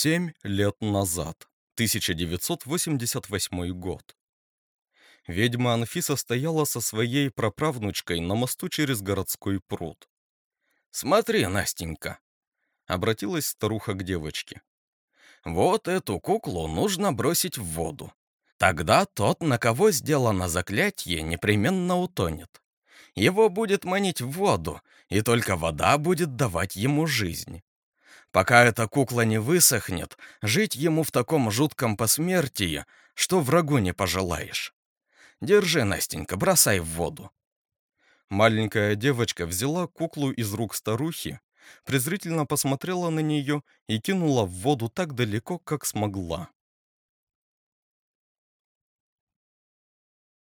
Семь лет назад, 1988 год. Ведьма Анфиса стояла со своей праправнучкой на мосту через городской пруд. «Смотри, Настенька!» — обратилась старуха к девочке. «Вот эту куклу нужно бросить в воду. Тогда тот, на кого сделано заклятие, непременно утонет. Его будет манить в воду, и только вода будет давать ему жизнь. Пока эта кукла не высохнет, жить ему в таком жутком посмертии, что врагу не пожелаешь. Держи, Настенька, бросай в воду. Маленькая девочка взяла куклу из рук старухи, презрительно посмотрела на нее и кинула в воду так далеко, как смогла.